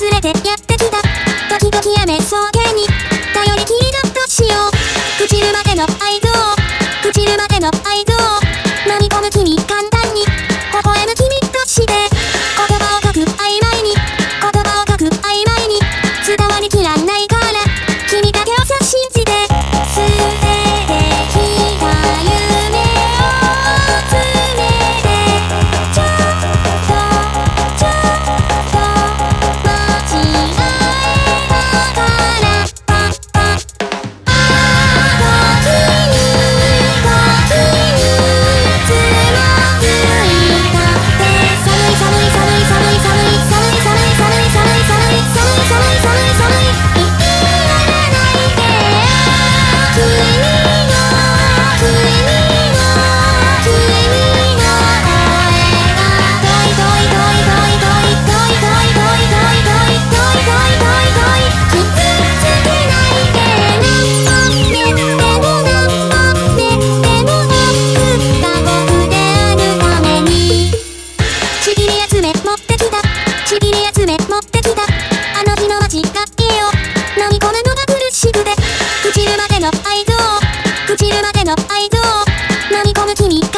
連れてやってきた。時々雨そうけに。頼りきりだとしよう。朽ちるまでの愛情朽ちるまでの愛憎の合図を飲み込む君